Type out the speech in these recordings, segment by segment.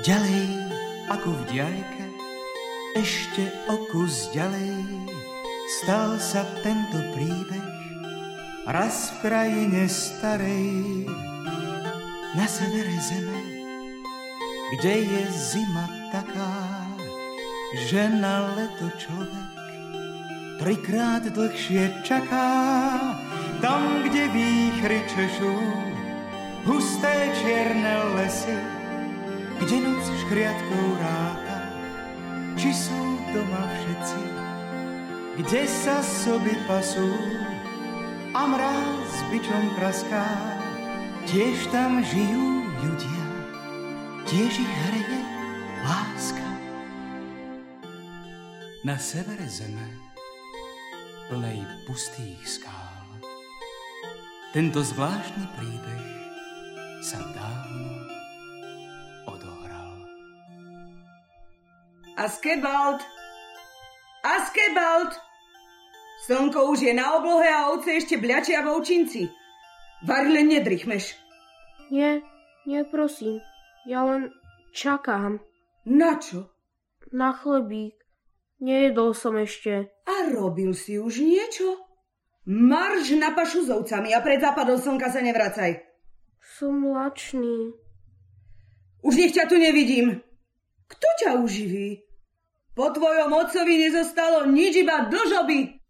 Ďalej, ako v diaľke, ešte o kus ďalej, stal sa tento príbeh raz v krajine starej, na severe zeme, kde je zima taká, že na leto človek trikrát dlhšie čaká, tam, kde výchry češú, husté čierne lesy, kde noc škriatkou ráta, či sú doma všetci, kde sa soby pasú? A mráz bičom praská, tiež tam žijú ľudia, tiež ich hreje láska. Na severe zeme, plnej pustých skál, tento zvláštny príbeh sa dávno Askebald! Askebald! Slnko už je na oblohe a ovce ešte bľačia v ovčinci. Vari len nedrychmeš. Nie, nie, prosím. Ja len čakám. Na čo? Na chlebík. Nejedol som ešte. A robil si už niečo? Marš na pašu s ovcami a pred západom slnka sa nevracaj. Som lačný. Už nech ťa tu nevidím. Kto ťa uživí? Po tvojom otcovi nezostalo nič iba dlžoby.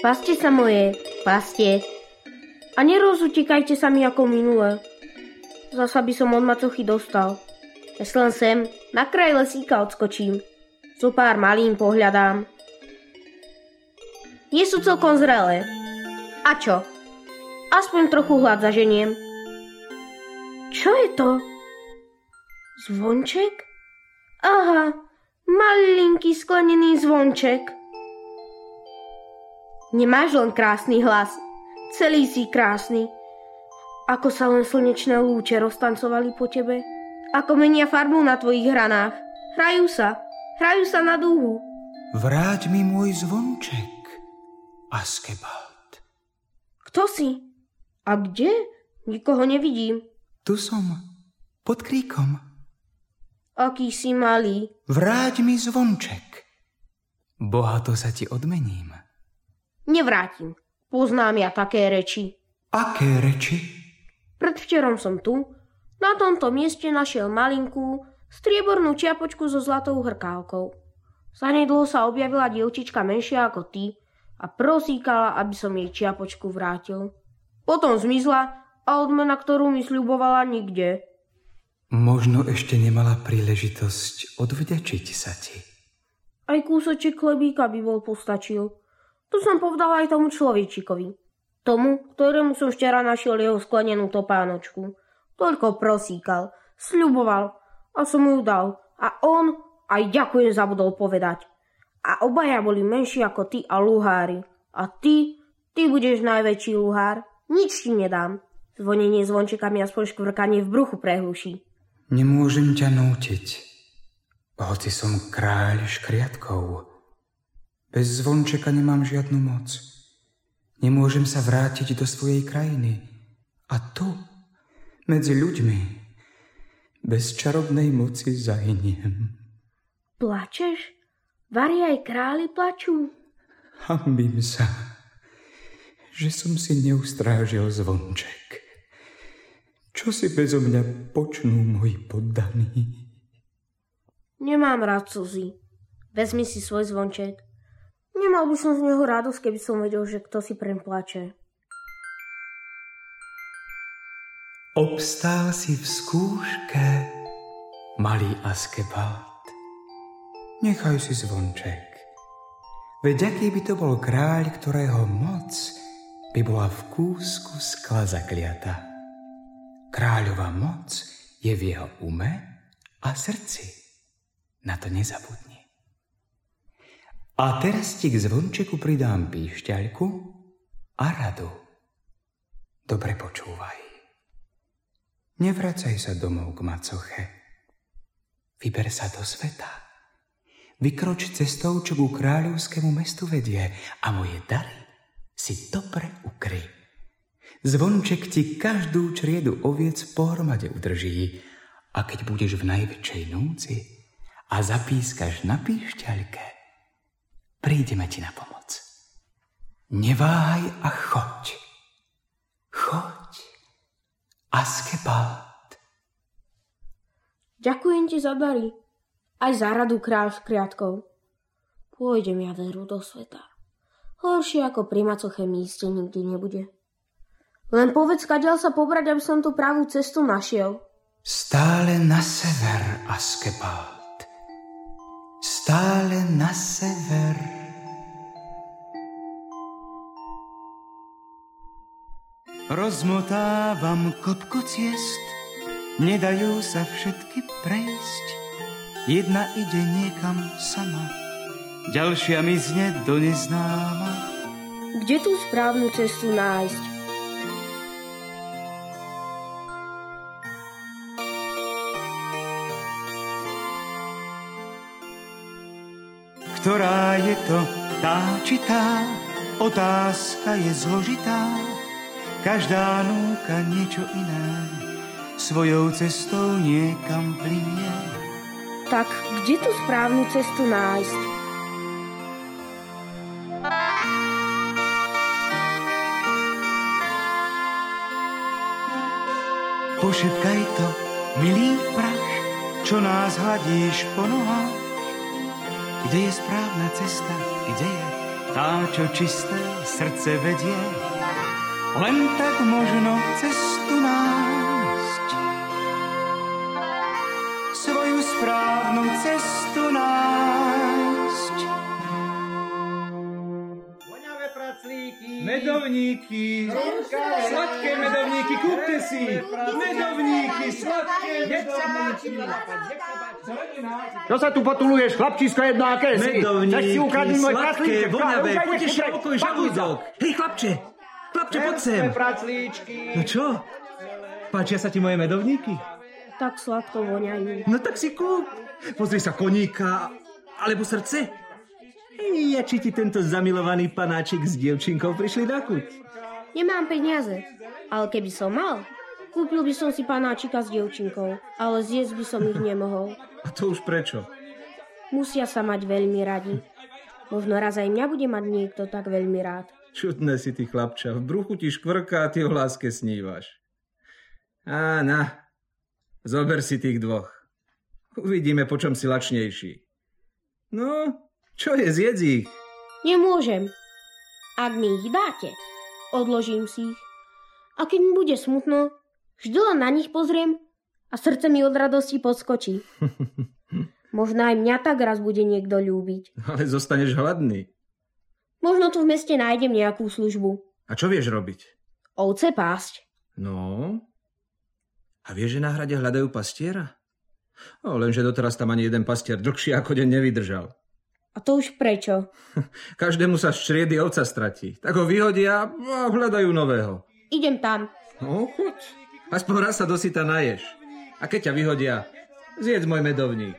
Paste sa moje, paste. A nerozutekajte sa mi ako minule. Zasa by som od macochy dostal. Jes len sem, na kraj lesíka odskočím. Zo pár malým pohľadám. Nie sú celkom zrelé. A čo? Aspoň trochu hlad zaženiem. Čo je to? Zvonček? Aha, malinký sklenený zvonček. Nemáš len krásny hlas, celý si krásny. Ako sa len slnečné lúče roztancovali po tebe, ako menia farbu na tvojich hranách. Hrajú sa, hrajú sa na dúhu. Vráť mi môj zvonček, Askebald. Kto si? A kde? Nikoho nevidím. Tu som, pod kríkom. Aký si malý. Vráť mi zvonček. Bohato sa ti odmením. Nevrátim. Poznám ja také reči. Aké reči? Predvčerom som tu, na tomto mieste našiel malinkú, striebornú čiapočku so zlatou hrkálkou. Zanedlo sa objavila dievčička menšia ako ty a prosíkala, aby som jej čiapočku vrátil. Potom zmizla a odmena, ktorú mi sľubovala, nikde. Možno ešte nemala príležitosť odvďačiť sa ti. Aj kúsoček chlebíka by bol postačil. To som povedal aj tomu človečikovi. Tomu, ktorému som včera našiel jeho sklenenú topánočku. Toľko prosíkal, sľuboval a som mu ju dal. A on aj ďakujem zabudol povedať. A obaja boli menší ako ty a luhári. A ty, ty budeš najväčší luhár. Nič ti nedám. Zvonenie zvončekami aspoň škvrkanie v bruchu prehluší. Nemôžem ťa nútiť, hoci som kráľ škriatkov. Bez zvončeka nemám žiadnu moc. Nemôžem sa vrátiť do svojej krajiny. A tu, medzi ľuďmi, bez čarovnej moci zahyniem. Plačeš? Vari aj králi plačú? Hambím sa, že som si neustrážil zvonček. Čo si bezo mňa počnú moji poddaní? Nemám rád slzy. Vezmi si svoj zvonček. Nemal by som z neho radosť, keby som vedel, že kto si preň plače. Obstál si v skúške, malý Askebald. Nechaj si zvonček. Veď aký by to bol kráľ, ktorého moc by bola v kúsku skla zakliata. Kráľová moc je v jeho ume a srdci. Na to nezabudni. A teraz ti k zvončeku pridám píšťaľku a radu. Dobre počúvaj. Nevracaj sa domov k macoche. Vyber sa do sveta. Vykroč cestou, čo ku kráľovskému mestu vedie a moje dary si dobre ukry. Zvonček ti každú čriedu oviec pohromade udrží a keď budeš v najväčšej núci a zapískaš na píšťaľke, prídeme ti na pomoc. Neváhaj a choď. Choď. Askepát. Ďakujem ti za dary. Aj za radu kráľ s kriatkou. Pôjdem ja veru do sveta. Horšie ako pri macochemii ste nikdy nebude. Len povedz, kadiaľ sa pobrať, aby som tú pravú cestu našiel. Stále na sever, Askepát. Stále na sever. Rozmotávam kopko ciest, nedajú sa všetky prejsť. Jedna ide niekam sama, ďalšia mizne do neznáma. Kde tú správnu cestu nájsť? Ktorá je to tá či tá, otázka je zložitá. Každá núka niečo iné, svojou cestou niekam plinie. Tak kde tú správnu cestu nájsť? Pošepkaj to, milý prach, čo nás hladíš po nohách. Kde je správna cesta, kde je tá, čo čisté srdce vedie? Len tak možno cestu Medovníky, sladké medovníky, kúpte si! Medovníky, sladké medovníky! Čo sa tu potuluješ, chlapčisko jedno aké si? Ukradnúť môj sladké, voňavé, Ukradni poteš si pokoj žalúdok. Hej, chlapče, chlapče, poď sem. No čo? Páčia sa ti moje medovníky? Tak sladko voňajú. No tak si kúp. Pozri sa koníka, alebo srdce. Hej, a či ti tento zamilovaný panáčik s dievčinkou prišli na kuť? Nemám peniaze, ale keby som mal, kúpil by som si panáčika s dievčinkou, ale zjesť by som ich nemohol. A to už prečo? Musia sa mať veľmi radi. Možno raz aj mňa bude mať niekto tak veľmi rád. Čudné si ty, chlapča. V bruchu ti škvrká a ty o láske snívaš. Á, na. Zober si tých dvoch. Uvidíme, po čom si lačnejší. No, čo je, zjedz ich. Nemôžem. Ak mi ich dáte, odložím si ich. A keď mi bude smutno, vždy len na nich pozriem a srdce mi od radosti podskočí. Možno aj mňa tak raz bude niekto ľúbiť. Ale zostaneš hladný. Možno tu v meste nájdem nejakú službu. A čo vieš robiť? Ovce pásť. No? A vieš, že na hrade hľadajú pastiera? No, lenže doteraz tam ani jeden pastier dlhšie ako deň nevydržal. A to už prečo? Každému sa z čriedy ovca stratí. Tak ho vyhodia a hľadajú nového. Idem tam. No, choď. Aspoň raz sa dosyta naješ. A keď ťa vyhodia, zjedz môj medovník.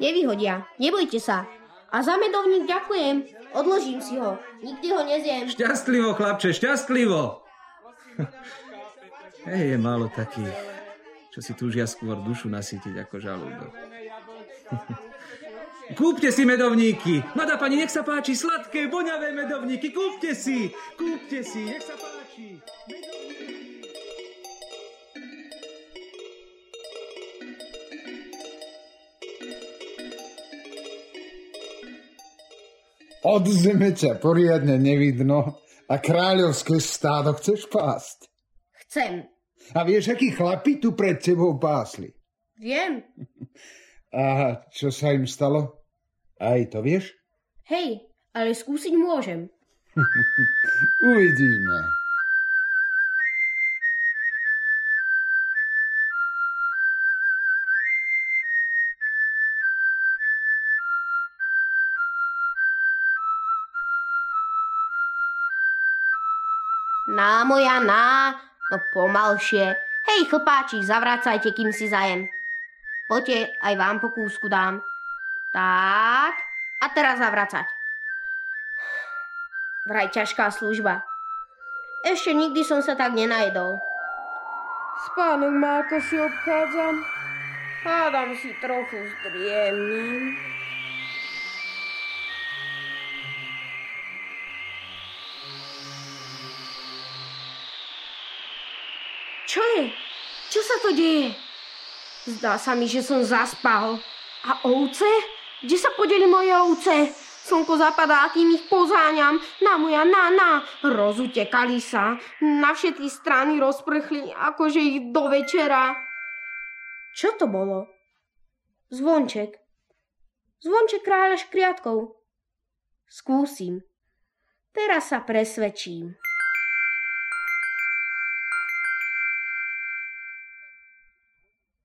Nevyhodia. Nebojte sa. A za medovník ďakujem. Odložím si ho. Nikdy ho nezjem. Šťastlivo, chlapče, šťastlivo. Hej, je málo takých, čo si túžia skôr dušu nasytiť ako žalúdok. Kúpte si medovníky. Mladá pani, nech sa páči, sladké, voňavé medovníky. Kúpte si, kúpte si, nech sa páči. Od zeme ťa poriadne nevidno a kráľovské stádo chceš pásť. Chcem. A vieš, akí chlapi tu pred tebou pásli? Viem. A čo sa im stalo? Aj to vieš? Hej, ale skúsiť môžem. Uvidíme. Na moja na, no pomalšie. Hej, chlpáči, zavrácajte, kým si zajem. Poďte, aj vám po kúsku dám. Tak, a teraz zavracať. Vraj ťažká služba. Ešte nikdy som sa tak nenajedol. Spánok má ako si obchádzam. Hádam si trochu zdriemnem. Čo je? Čo sa to deje? Zdá sa mi, že som zaspal. A ovce? Kde sa podeli moje ovce? Slnko zapadá, kým ich pozáňam. Na moja na, na. Rozutekali sa. Na všetky strany rozprchli, akože ich do večera. Čo to bolo? Zvonček. Zvonček kráľa škriatkov. Skúsim. Teraz sa presvedčím.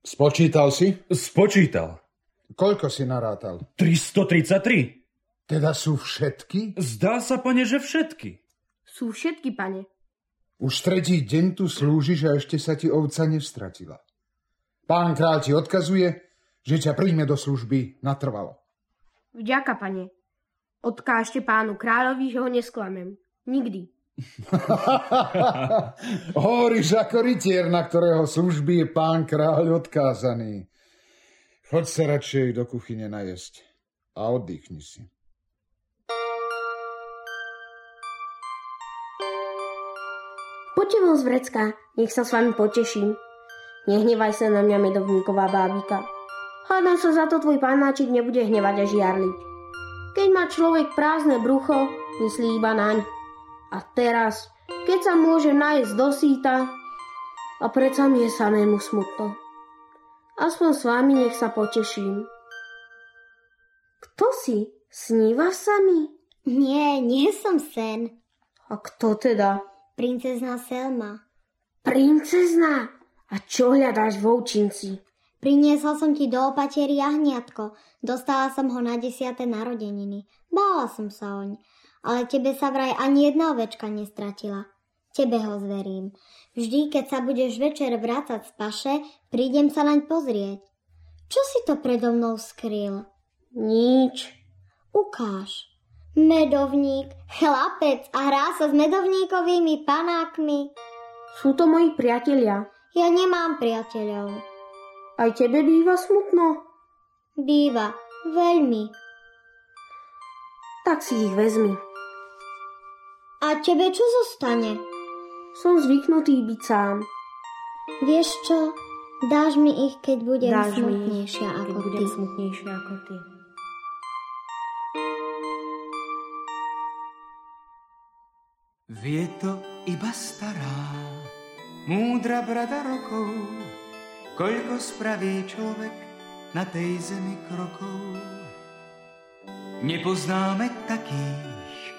Spočítal si? Spočítal. Koľko si narátal? 333. Teda sú všetky? Zdá sa, pane, že všetky. Sú všetky, pane. Už tretí deň tu slúžiš a ešte sa ti ovca nevstratila. Pán kráľ ti odkazuje, že ťa príjme do služby natrvalo. Vďaka, pane. Odkážte pánu kráľovi, že ho nesklamem. Nikdy. Hovoríš ako rytier, na ktorého služby je pán kráľ odkázaný. Choď sa radšej do kuchyne najesť a oddychni si. Poďte von z vrecka, nech sa s vami poteším. Nehnevaj sa na mňa, medovníková bábika. Hádam sa za to tvoj panáčik nebude hnevať a žiarliť. Keď má človek prázdne brucho, myslí iba naň. A teraz, keď sa môže nájsť do síta, a predsa mi je samému smutno. Aspoň s vami nech sa poteším. Kto si? Snívaš sa mi? Nie, nie som sen. A kto teda? Princezna Selma. Princezna? A čo hľadáš v ovčinci? Priniesla som ti do opatery jahniatko. Dostala som ho na desiate narodeniny. Bála som sa oň. Ale tebe sa vraj ani jedna ovečka nestratila. Tebe ho zverím. Vždy, keď sa budeš večer vrácať z paše, prídem sa naň pozrieť. Čo si to predo mnou skryl? Nič. Ukáž. Medovník, chlapec a hrá sa s medovníkovými panákmi. Sú to moji priatelia. Ja nemám priateľov. Aj tebe býva smutno? Býva, veľmi. Tak si ich vezmi. A tebe čo zostane? Som zvyknutý byť sám. Vieš čo? Dáš mi ich, keď budem Dáš mi smutnejšia keď ako budem ty. smutnejšia ako ty. Vie to iba stará, múdra brada rokov, koľko spraví človek na tej zemi krokov. Nepoznáme takých,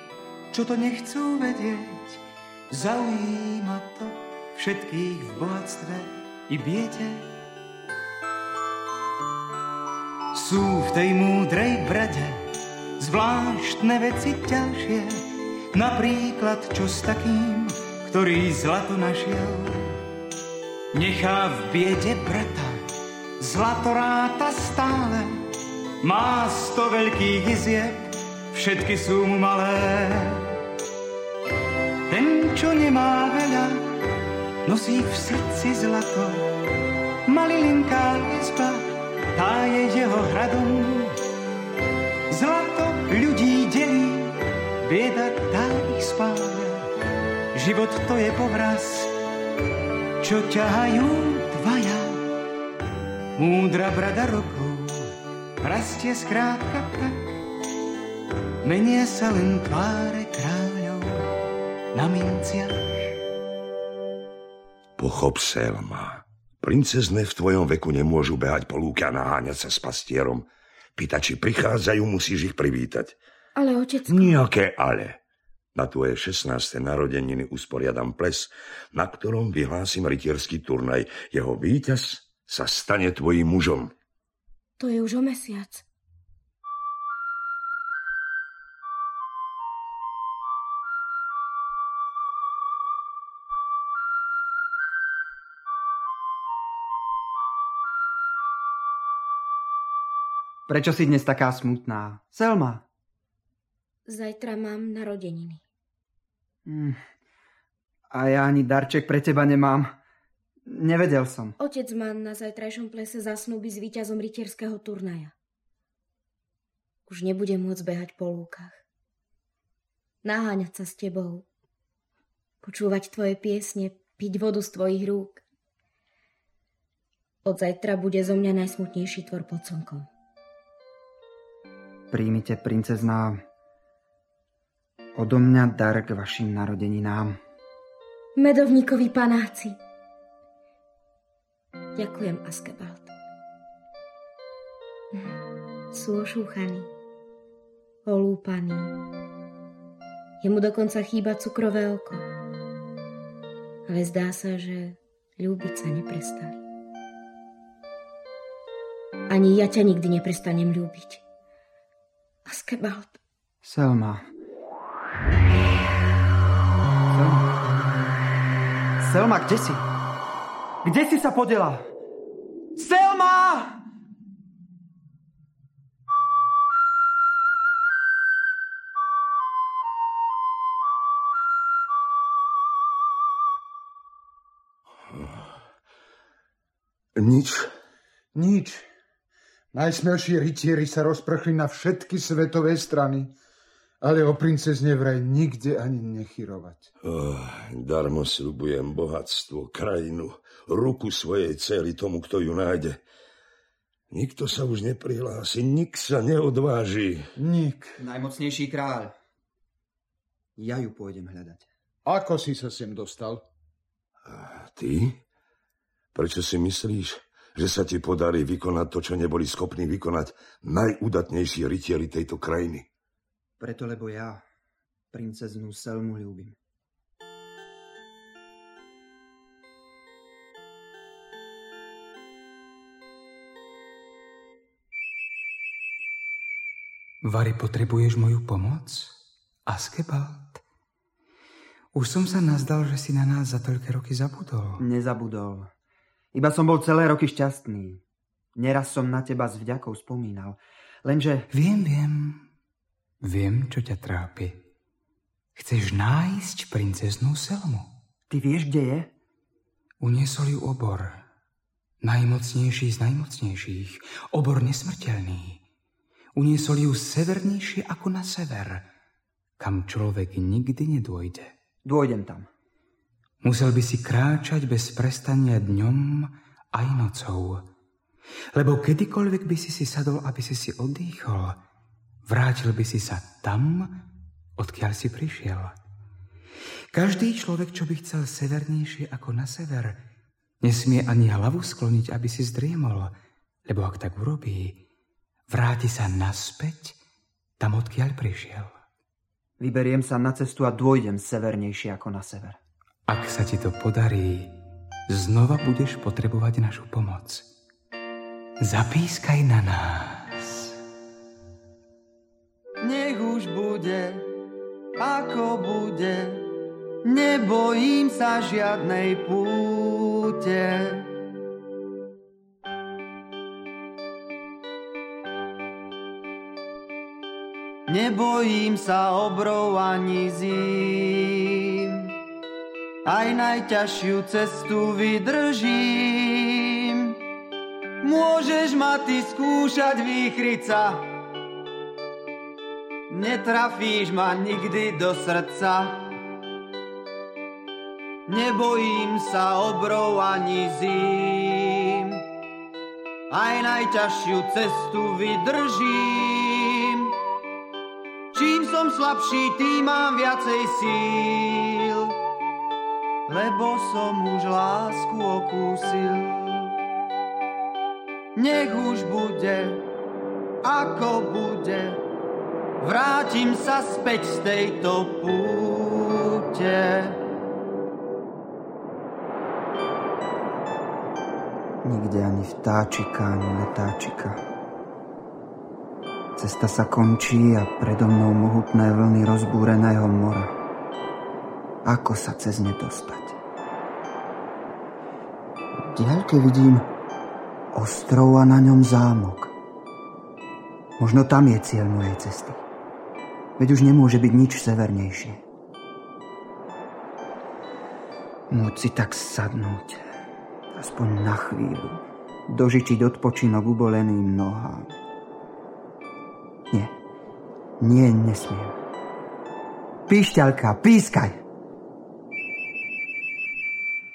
čo to nechcú vedieť, zaujíma to všetkých v bohatstve i biete. Sú v tej múdrej brade zvláštne veci ďalšie, napríklad čo s takým, ktorý zlato našiel. Nechá v biede brata, zlato ráta stále, má sto veľkých izieb, všetky sú mu malé. Čo nemá veľa, nosí v srdci zlato, malilinká izba, tá je jeho hradom. Zlato ľudí delí, bieda tá ich spája. Život to je povraz, čo ťahajú dvaja. Múdra brada rokov rastie skrátka tak, menia sa len tváre kráľov na minciach. Pochop, Selma. Princezne v tvojom veku nemôžu behať po lúke a naháňať sa s pastierom. Pýtači prichádzajú, musíš ich privítať. Ale otecko... Nijaké ale. Na tvoje 16. narodeniny usporiadam ples, na ktorom vyhlásim rytierský turnaj. Jeho víťaz sa stane tvojim mužom. To je už o mesiac. Prečo si dnes taká smutná? Selma. Zajtra mám narodeniny. Hm. A ja ani darček pre teba nemám. Nevedel som. Otec má na zajtrajšom plese zasnúbi s víťazom rytierského turnaja. Už nebude môcť behať po lúkach. Naháňať sa s tebou. Počúvať tvoje piesne, piť vodu z tvojich rúk. Od zajtra bude zo mňa najsmutnejší tvor pod slnkom. Príjmite, princezná, odo mňa dar k vašim narodeninám. Medovníkovi panáci. Ďakujem, Askebald. Sú ošúchaní, olúpaní. Jemu dokonca chýba cukrové oko. Ale zdá sa, že ľúbiť sa neprestali. Ani ja ťa nikdy neprestanem ľúbiť. Askebald. Selma. Selma. Selma, kde si? Kde si sa podela? Selma! Nič. Nič. Najsmelší rytieri sa rozprchli na všetky svetové strany, ale o princezne vraj nikde ani nechyrovať. Oh, darmo sľubujem bohatstvo, krajinu, ruku svojej cely tomu, kto ju nájde. Nikto sa už neprihlási, nik sa neodváži. Nik. Najmocnejší kráľ. Ja ju pôjdem hľadať. Ako si sa sem dostal? A ty? Prečo si myslíš, že sa ti podarí vykonať to, čo neboli schopní vykonať najúdatnejší rytieri tejto krajiny? Preto, lebo ja princeznú Selmu ľúbim. Vary, potrebuješ moju pomoc? Askebald? Už som sa nazdal, že si na nás za toľké roky zabudol. Nezabudol. Iba som bol celé roky šťastný. Neraz som na teba s vďakou spomínal. Lenže... Viem, viem. Viem, čo ťa trápi. Chceš nájsť princeznú Selmu. Ty vieš, kde je? Uniesol ju obor. Najmocnejší z najmocnejších. Obor nesmrteľný. Uniesol ju severnejšie ako na sever, kam človek nikdy nedôjde. Dôjdem tam. Musel by si kráčať bez prestania dňom aj nocou. Lebo kedykoľvek by si si sadol, aby si si oddychol, vrátil by si sa tam, odkiaľ si prišiel. Každý človek, čo by chcel severnejšie ako na sever, nesmie ani hlavu skloniť, aby si zdriemol, lebo ak tak urobí, vráti sa naspäť tam, odkiaľ prišiel. Vyberiem sa na cestu a dôjdem severnejšie ako na sever. Ak sa ti to podarí, znova budeš potrebovať našu pomoc. Zapískaj na nás. Nech už bude, ako bude, nebojím sa žiadnej púte. Nebojím sa obrov ani zím, aj najťažšiu cestu vydržím. Môžeš ma ty skúšať výchriť sa, netrafíš ma nikdy do srdca. Nebojím sa obrov ani zím, aj najťažšiu cestu vydržím. Čím som slabší, tým mám viacej síl, lebo som už lásku okúsil. Nech už bude, ako bude, vrátim sa späť z tejto púte. Nikde ani vtáčika, ani letáčika. Cesta sa končí a predo mnou mohutné vlny rozbúreného mora. Ako sa cez ne dostať? V diaľke vidím ostrov a na ňom zámok. Možno tam je cieľ mojej cesty. Veď už nemôže byť nič severnejšie. Môcť si tak sadnúť, aspoň na chvíľu, dožičiť odpočinok uboleným nohám. Nie, nie, nesmiem. Píšťalka, pískaj!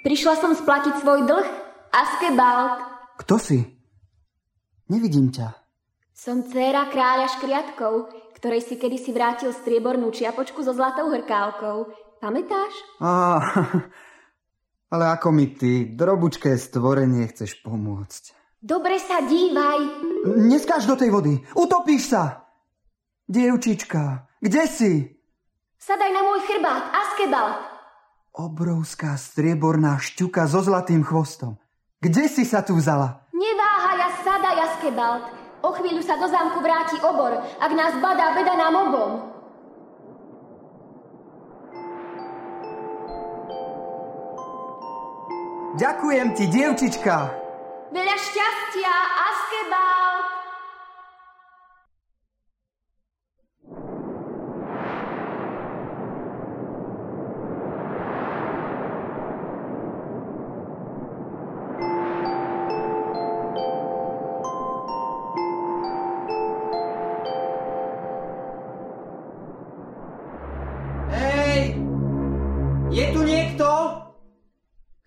Prišla som splatiť svoj dlh, Askebald. Kto si? Nevidím ťa. Som dcéra kráľa škriatkov, ktorej si kedysi vrátil striebornú čiapočku so zlatou hrkálkou. Pamätáš? Á, ale ako mi ty, drobučké stvorenie, chceš pomôcť? Dobre sa dívaj. Neskáž do tej vody, utopíš sa! Dievčička, kde si? Sadaj na môj chrbát, Askebald. Obrovská strieborná šťuka so zlatým chvostom. Kde si sa tu vzala? Neváhaj a sadaj, Askebald. O chvíľu sa do zámku vráti obor. Ak nás badá, beda nám obom. Ďakujem ti, dievčička. Veľa šťastia, Askebald.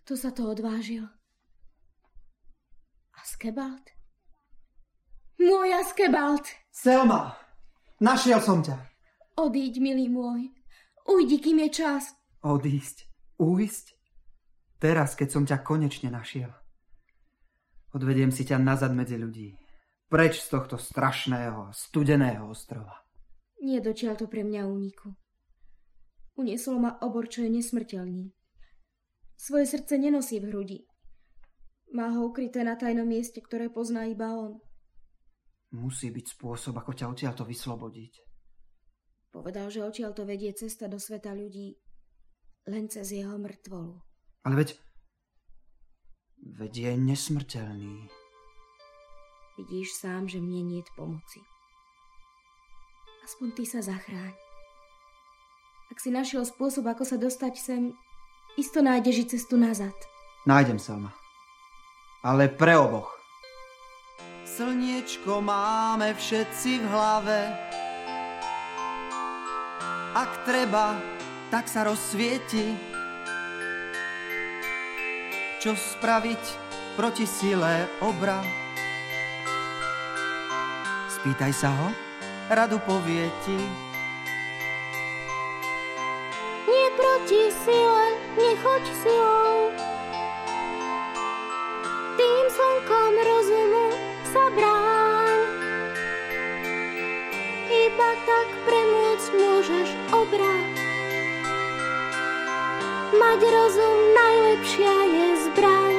Kto sa to odvážil? Askebald? Môj Askebald! Selma, našiel som ťa. Odíď, milý môj. Ujdi, kým je čas. Odísť, uísť? Teraz, keď som ťa konečne našiel. Odvediem si ťa nazad medzi ľudí. Preč z tohto strašného, studeného ostrova. Nie dočiaľ to pre mňa úniku. Uniesol ma obor, čo je nesmrteľný. Svoje srdce nenosí v hrudi. Má ho ukryté na tajnom mieste, ktoré pozná iba on. Musí byť spôsob, ako ťa odtiaľto vyslobodiť. Povedal, že odtiaľ to vedie cesta do sveta ľudí len cez jeho mŕtvolu. Ale veď... Veď je nesmrteľný. Vidíš sám, že mne nie pomoci. Aspoň ty sa zachráň. Ak si našiel spôsob, ako sa dostať sem, isto nájdeš i cestu nazad. Nájdem, Selma. Ale pre oboch. Slniečko máme všetci v hlave. Ak treba, tak sa rozsvieti. Čo spraviť proti sile obra? Spýtaj sa ho, radu povie ti. Nie proti sile, nechoď silou. Tým slnkom rozumu sa bráň. Iba tak premôcť môžeš obrať. Mať rozum najlepšia je zbraň.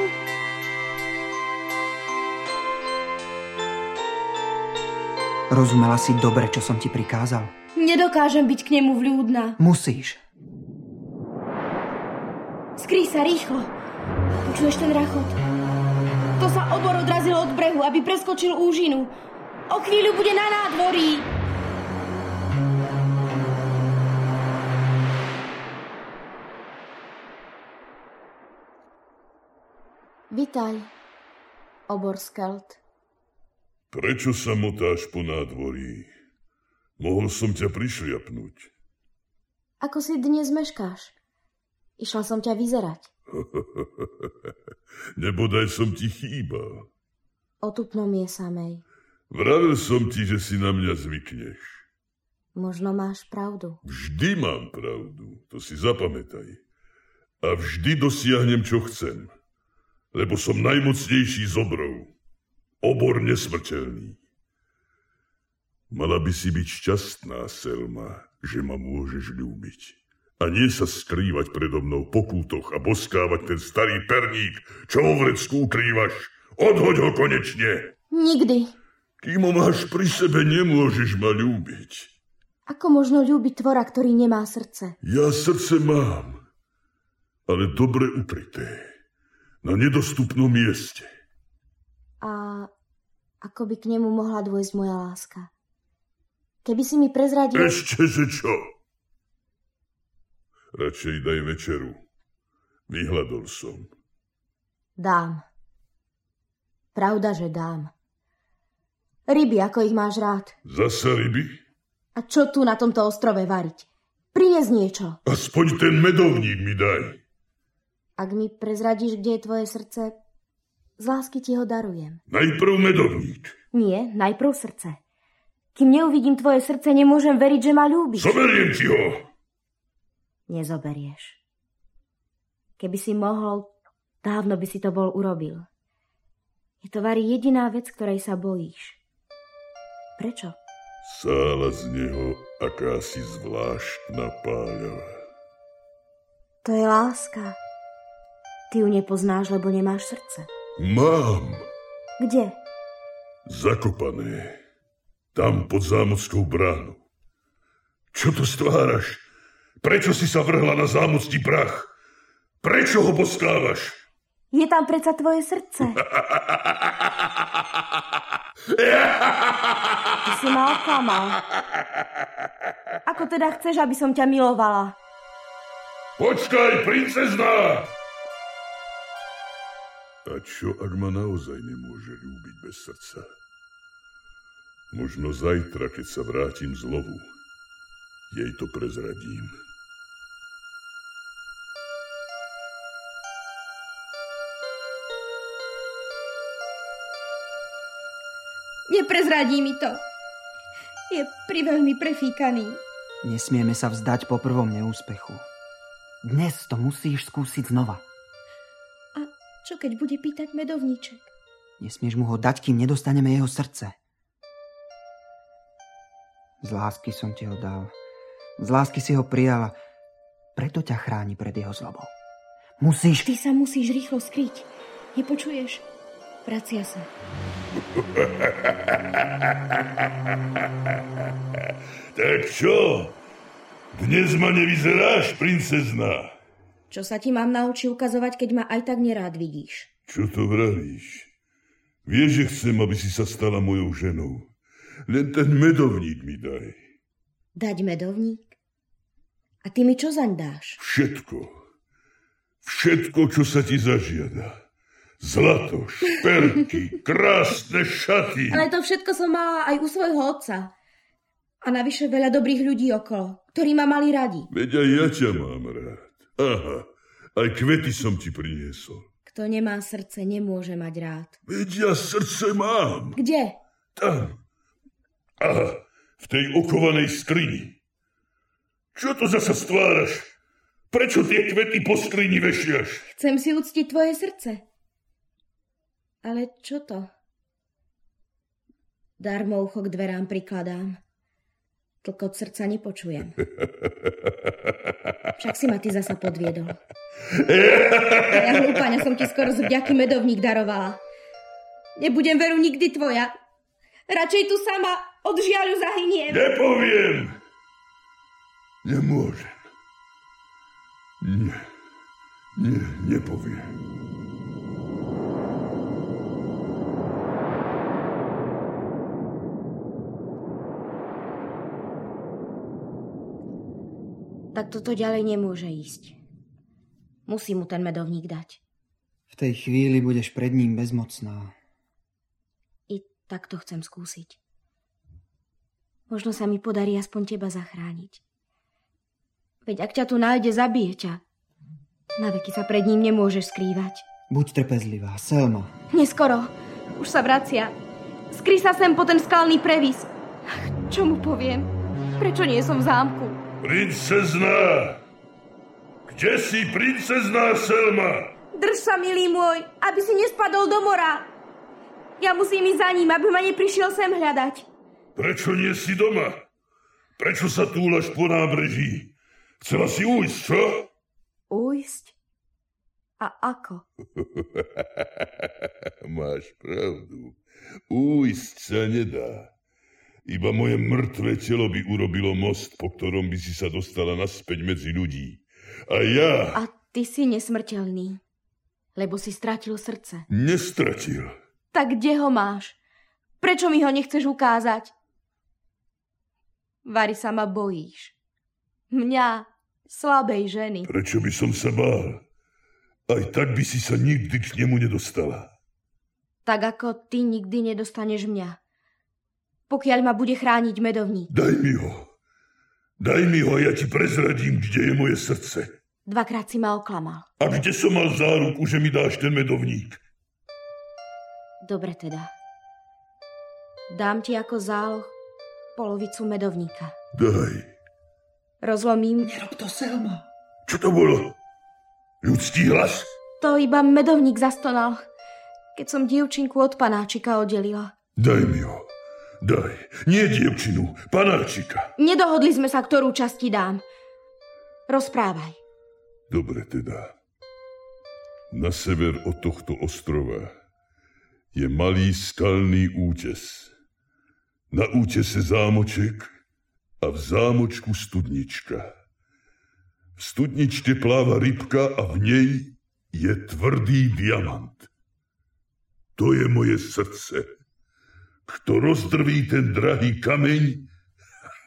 Rozumela si dobre, čo som ti prikázal? Nedokážem byť k nemu vľúdna. Musíš. Skrý sa rýchlo. Počuješ ten rachot? To sa obor odrazil od brehu, aby preskočil úžinu. O chvíľu bude na nádvorí. Vitaj, obor Skelt. Prečo sa motáš po nádvorí? Mohol som ťa prišliapnúť. Ako si dnes meškáš? Išla som ťa vyzerať. Nebodaj som ti chýbal. Otupno mi je samej. Vravil som ti, že si na mňa zvykneš. Možno máš pravdu. Vždy mám pravdu, to si zapamätaj. A vždy dosiahnem, čo chcem. Lebo som najmocnejší z obrov. Obor nesmrteľný. Mala by si byť šťastná, Selma, že ma môžeš ľúbiť. A nie sa skrývať predo mnou po kútoch a boskávať ten starý perník, čo vo vrecku ukrývaš. Odhoď ho konečne. Nikdy. Kým ho máš pri sebe, nemôžeš ma ľúbiť. Ako možno ľúbiť tvora, ktorý nemá srdce? Ja srdce mám, ale dobre ukryté. Na nedostupnom mieste. A ako by k nemu mohla dôjsť moja láska? Keby si mi prezradil... Ešte, že čo? Radšej daj večeru. Vyhľadol som. Dám. Pravda, že dám. Ryby, ako ich máš rád. Zasa ryby? A čo tu na tomto ostrove variť? Prines niečo. Aspoň ten medovník mi daj. Ak mi prezradíš, kde je tvoje srdce, z lásky ti ho darujem. Najprv medovník. Nie, najprv srdce. Kým neuvidím tvoje srdce, nemôžem veriť, že ma ľúbiš. Zoberiem ti ho. Nezoberieš. Keby si mohol, dávno by si to bol urobil. Je to vari jediná vec, ktorej sa bojíš. Prečo? Sála z neho akási zvláštna páľava. To je láska. Ty ju nepoznáš, lebo nemáš srdce. Mám. Kde? Zakopané. Tam pod zámockou bránou. Čo to stváraš? Prečo si sa vrhla na zámocný prach? Prečo ho poskávaš? Je tam predsa tvoje srdce. Ty si ma oklamal. Ako teda chceš, aby som ťa milovala? Počkaj, princezná! A čo, ak ma naozaj nemôže ľúbiť bez srdca? Možno zajtra, keď sa vrátim z lovu, jej to prezradím. Neprezradí mi to. Je priveľmi prefíkaný. Nesmieme sa vzdať po prvom neúspechu. Dnes to musíš skúsiť znova. A čo keď bude pýtať medovníček? Nesmieš mu ho dať, kým nedostaneme jeho srdce. Z lásky som ti ho dal. Z lásky si ho prijala. Preto ťa chráni pred jeho zlobou. Musíš... Ty sa musíš rýchlo skryť. Nepočuješ? Vracia sa. tak čo? Dnes ma nevyzeráš, princezná. Čo sa ti mám naučiť ukazovať, keď ma aj tak nerád vidíš? Čo to vravíš? Vieš, že chcem, aby si sa stala mojou ženou. Len ten medovník mi daj. Dať medovník? A ty mi čo zaň dáš? Všetko. Všetko, čo sa ti zažiada. Zlato, šperky, krásne šaty. Ale to všetko som mala aj u svojho otca. A navyše veľa dobrých ľudí okolo, ktorí ma mali radi. Veď aj ja ťa mám rád. Aha, aj kvety som ti priniesol. Kto nemá srdce, nemôže mať rád. Veď ja srdce mám. Kde? Tam. Aha, v tej okovanej skrini. Čo to zasa stváraš? Prečo tie kvety po skrini vešiaš? Chcem si uctiť tvoje srdce. Ale čo to? Darmo ucho k dverám prikladám. Tlkot srdca nepočujem. Však si ma ty zasa podviedol. A ja hlúpaňa som ti skoro z vďaky medovník darovala. Nebudem veru nikdy tvoja. Radšej tu sama od žiaľu zahyniem. Nepoviem. Nemôžem. Nie. Nie, nepoviem. Tak toto ďalej nemôže ísť. Musí mu ten medovník dať. V tej chvíli budeš pred ním bezmocná. I tak to chcem skúsiť. Možno sa mi podarí aspoň teba zachrániť. Veď ak ťa tu nájde, zabije ťa. Na veky sa pred ním nemôžeš skrývať. Buď trpezlivá, Selma. Neskoro. Už sa vracia. Skry sa sem po ten skalný previs. Čo mu poviem? Prečo nie som v zámku? Princezná! Kde si, princezná Selma? Drž sa, milý môj, aby si nespadol do mora. Ja musím ísť za ním, aby ma neprišiel sem hľadať. Prečo nie si doma? Prečo sa túlaš po nábreží? Chcela si ujsť, čo? Ujsť? A ako? Máš pravdu. Ujsť sa nedá. Iba moje mŕtve telo by urobilo most, po ktorom by si sa dostala naspäť medzi ľudí. A ja... A ty si nesmrteľný, lebo si stratil srdce. Nestratil. Tak kde ho máš? Prečo mi ho nechceš ukázať? Vary sa ma bojíš. Mňa, slabej ženy. Prečo by som sa bál? Aj tak by si sa nikdy k nemu nedostala. Tak ako ty nikdy nedostaneš mňa. Pokiaľ ma bude chrániť medovník. Daj mi ho. Daj mi ho a ja ti prezradím, kde je moje srdce. Dvakrát si ma oklamal. A kde som mal záruku, že mi dáš ten medovník? Dobre teda. Dám ti ako záloh polovicu medovníka. Daj. Rozlomím... Nerob to, Selma. Čo to bolo? Ľudský hlas? To iba medovník zastonal, keď som dievčinku od panáčika oddelila. Daj mi ho. Daj. Nie dievčinu, panáčika. Nedohodli sme sa, ktorú časť ti dám. Rozprávaj. Dobre teda. Na sever od tohto ostrova je malý skalný útes. Na útese zámoček a v zámočku studnička. V studničke pláva rybka a v nej je tvrdý diamant. To je moje srdce. Kto rozdrví ten drahý kameň,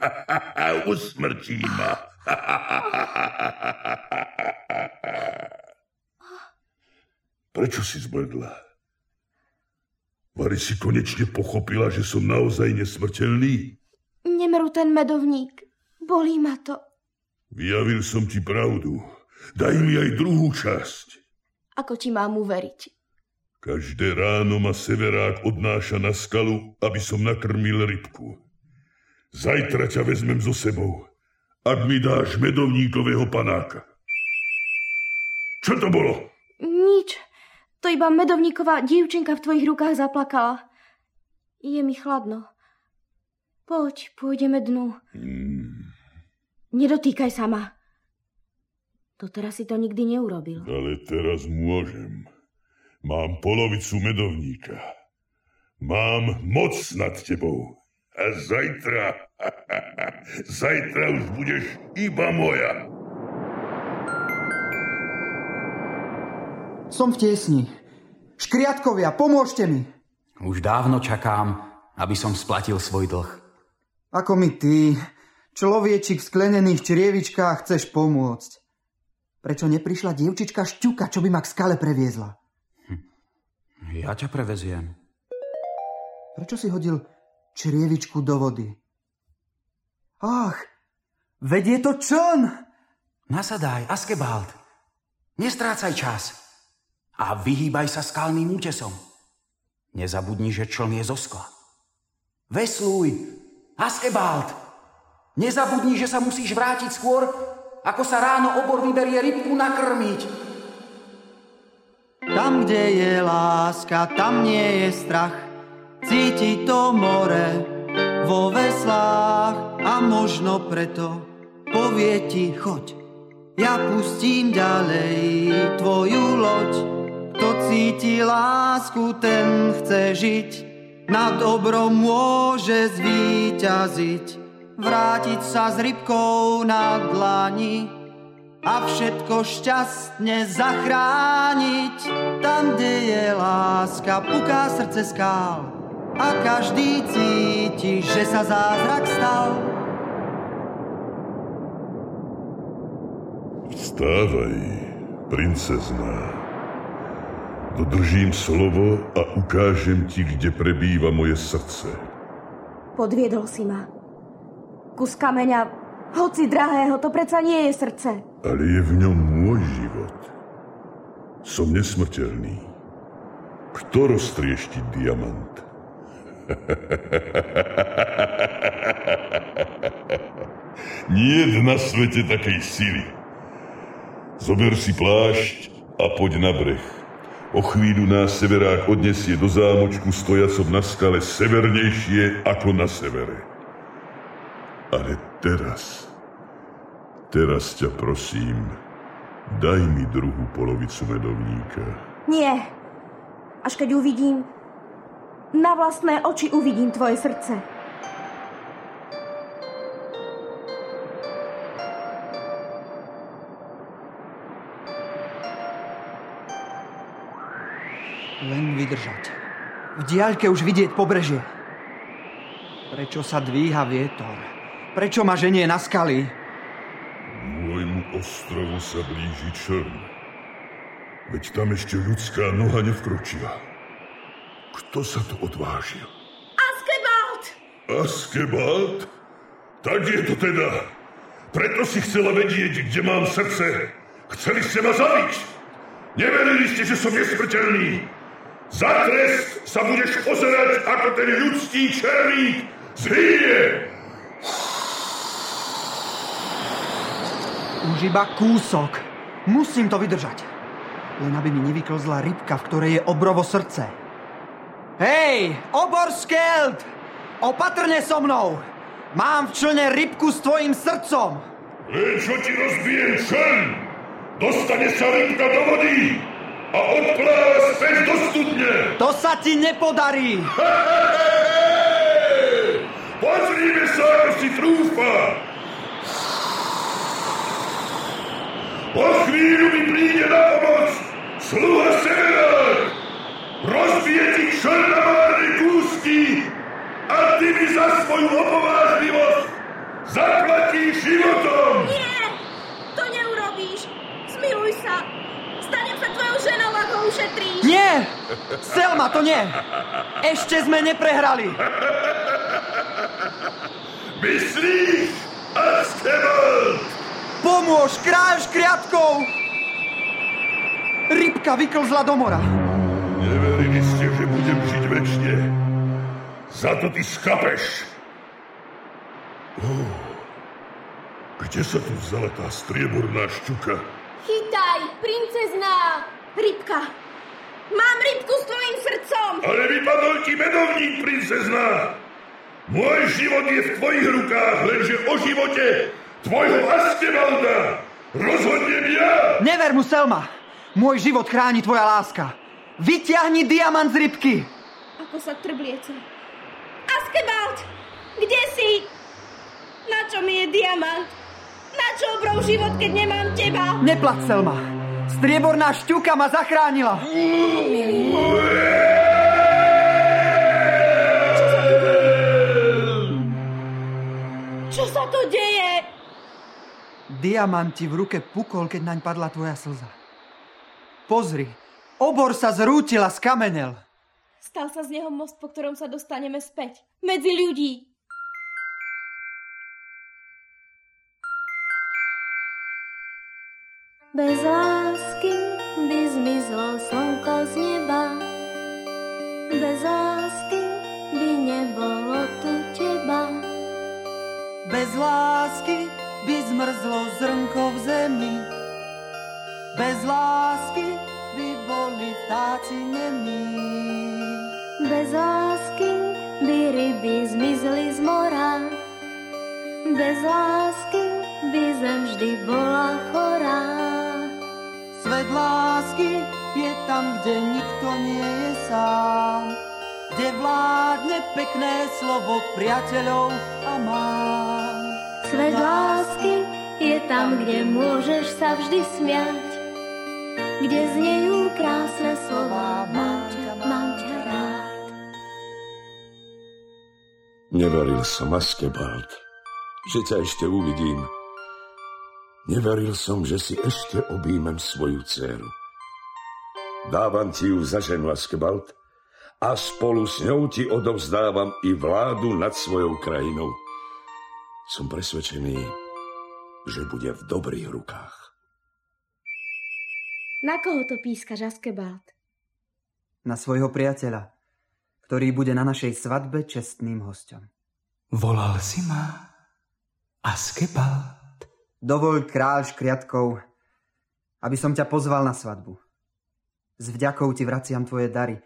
usmrtí ma. Prečo si zbledla? Vary si konečne pochopila, že som naozaj nesmrteľný? Nemru ten medovník. Bolí ma to. Vyjavil som ti pravdu. Daj mi aj druhú časť. Ako ti mám uveriť? Každé ráno ma severák odnáša na skalu, aby som nakrmil rybku. Zajtra ťa vezmem so sebou, ak mi dáš medovníkového panáka. Čo to bolo? Nič. To iba medovníková dievčenka v tvojich rukách zaplakala. Je mi chladno. Poď, pôjdeme dnu. Hmm. Nedotýkaj sa ma. Doteraz si to nikdy neurobil. Ale teraz môžem. Mám polovicu medovníka. Mám moc nad tebou. A zajtra, zajtra už budeš iba moja. Som v tiesni. Škriatkovia, pomôžte mi. Už dávno čakám, aby som splatil svoj dlh. Ako mi ty, človečik v sklenených črievičkách, chceš pomôcť. Prečo neprišla dievčička šťuka, čo by ma k skale previezla? Ja ťa preveziem. Prečo si hodil črievičku do vody? Ach, veď je to čln! Nasadaj, Askebald. Nestrácaj čas. A vyhýbaj sa skalným útesom. Nezabudni, že čln je zo skla. Vesluj, Askebald. Nezabudni, že sa musíš vrátiť skôr, ako sa ráno obor vyberie rybku nakrmiť. Tam, kde je láska, tam nie je strach. Cíti to more vo veslách a možno preto povie ti choď. Ja pustím ďalej tvoju loď. Kto cíti lásku, ten chce žiť. Na dobro môže zvíťaziť. Vrátiť sa s rybkou na dlani a všetko šťastne zachrániť. Tam, kde je láska, puká srdce skál a každý cíti, že sa zázrak stal. Vstávaj, princezná. Dodržím slovo a ukážem ti, kde prebýva moje srdce. Podviedol si ma. Kus kameňa, hoci drahého, to predsa nie je srdce. Ale je v ňom môj život. Som nesmrteľný. Kto roztriešti diamant? Nie na svete takej sily. Zober si plášť a poď na breh. O chvíľu nás severák odnesie do zámočku stojacom na skale severnejšie ako na severe. Ale teraz, teraz ťa prosím, daj mi druhú polovicu medovníka. Nie. Až keď uvidím, na vlastné oči uvidím tvoje srdce. Len vydržať. V diaľke už vidieť pobrežie. Prečo sa dvíha vietor? Prečo ma ženie na skaly? Môjmu ostrovu sa blíži čln. Veď tam ešte ľudská noha nevkročila. Kto sa to odvážil? Askebald! Askebald? Tak je to teda. Preto si chcela vedieť, kde mám srdce. Chceli ste ma zabiť. Neverili ste, že som nesmrteľný. Za trest sa budeš pozerať, ako ten ľudský červík zhynie. Už iba kúsok. Musím to vydržať. Len aby mi nevyklzla rybka, v ktorej je obrovo srdce. Hej, Oborskeld! Opatrne so mnou! Mám v člne rybku s tvojim srdcom! Len čo ti rozbijem čln, dostane sa rybka do vody a odpláva späť do studne. To sa ti nepodarí! Pozrime sa, ako si trúfa. Po chvíľu mi príde na pomoc sluha Severák. Rozbije ti čln na márne kúsky a ty mi za svoju opovážlivosť zaplatíš životom. Nie! To neurobíš! Zmiluj sa! Stanem sa tvojou ženou, ako ušetríš! Nie! Selma, to nie! Ešte sme neprehrali! Myslíš, Askebald? Pomôž, kráľ škriatkov! Rybka vyklzla do mora. Neverili ste, že budem žiť väčšine. Za to ty skapeš. Oh, kde sa tu vzala tá strieborná šťuka? Chytaj, princezná! Rybka! Mám rybku s tvojim srdcom! Ale vypadol ti medovník, princezná! Môj život je v tvojich rukách, lenže o živote tvojho Askebalda rozhodnem ja! Never mu, Selma! Môj život chráni tvoja láska. Vyťahni diamant z rybky! Ako sa trbliece. Askebald! Kde si? Na čo mi je diamant? Na čo obrov život, keď nemám teba? Neplač, Selma. Strieborná šťuka ma zachránila. Čo sa to deje? Diamant ti v ruke pukol, keď naň padla tvoja slza. Pozri, obor sa zrútil a skamenel. Stal sa z neho most, po ktorom sa dostaneme späť. Medzi ľudí. Bez lásky by zmizlo slnko z neba. Bez lásky by nebolo tu teba. Bez lásky zmrzlo zrnko v zemi. Bez lásky by boli vtáci nemí. Bez lásky by ryby zmizli z mora. Bez lásky by zem vždy bola chorá. Svet lásky je tam, kde nikto nie je sám. Kde vládne pekné slovo priateľov a mám. Svet lásky je tam, kde môžeš sa vždy smiať. Kde znejú krásne slova, mám ťa, mám ťa rád. Neveril som, Askebald, že ťa ešte uvidím. Neveril som, že si ešte objímem svoju dceru. Dávam ti ju za ženu, Askebald, a spolu s ňou ti odovzdávam i vládu nad svojou krajinou. Som presvedčený, že bude v dobrých rukách. Na koho to pískaš, Askebald? Na svojho priateľa, ktorý bude na našej svadbe čestným hostom. Volal si ma Askebald. Dovol kráľ škriatkov, aby som ťa pozval na svadbu. S vďakou ti vraciam tvoje dary,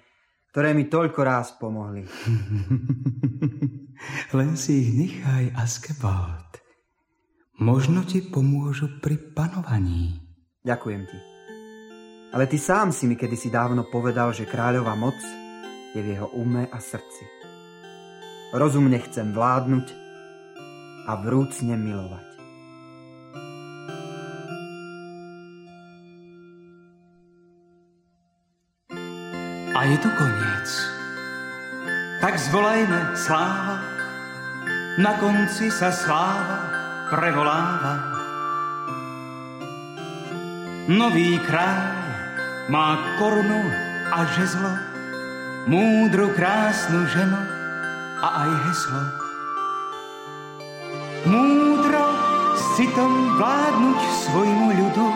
ktoré mi toľko ráz pomohli. Len si ich nechaj, Askebald. Možno ti pomôžu pri panovaní. Ďakujem ti. Ale ty sám si mi kedysi dávno povedal, že kráľová moc je v jeho ume a srdci. Rozumne chcem vládnuť a vrúcne milovať. A je to koniec. Tak zvolajme sláva, na konci sa sláva prevoláva. Nový kráľ má korunu a žezlo, múdru krásnu ženu a aj heslo. Múdro s citom vládnuť svojmu ľudu,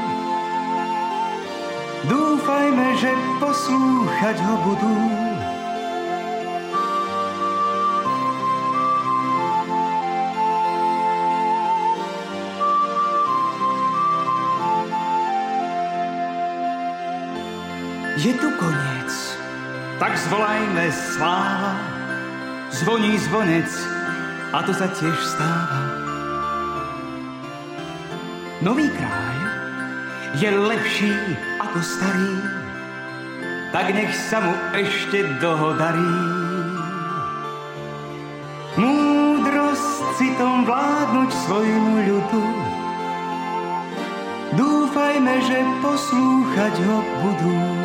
dúfajme, že poslúchať ho budú. Tak zvolajme sláva. Zvoní zvonec a to sa tiež stáva. Nový kráľ je lepší ako starý, tak nech sa mu ešte dohodarí. Múdrosť citom vládnuť svojmu ľudu, dúfajme, že poslúchať ho budú.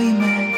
Dúfajme, že poslúchať ho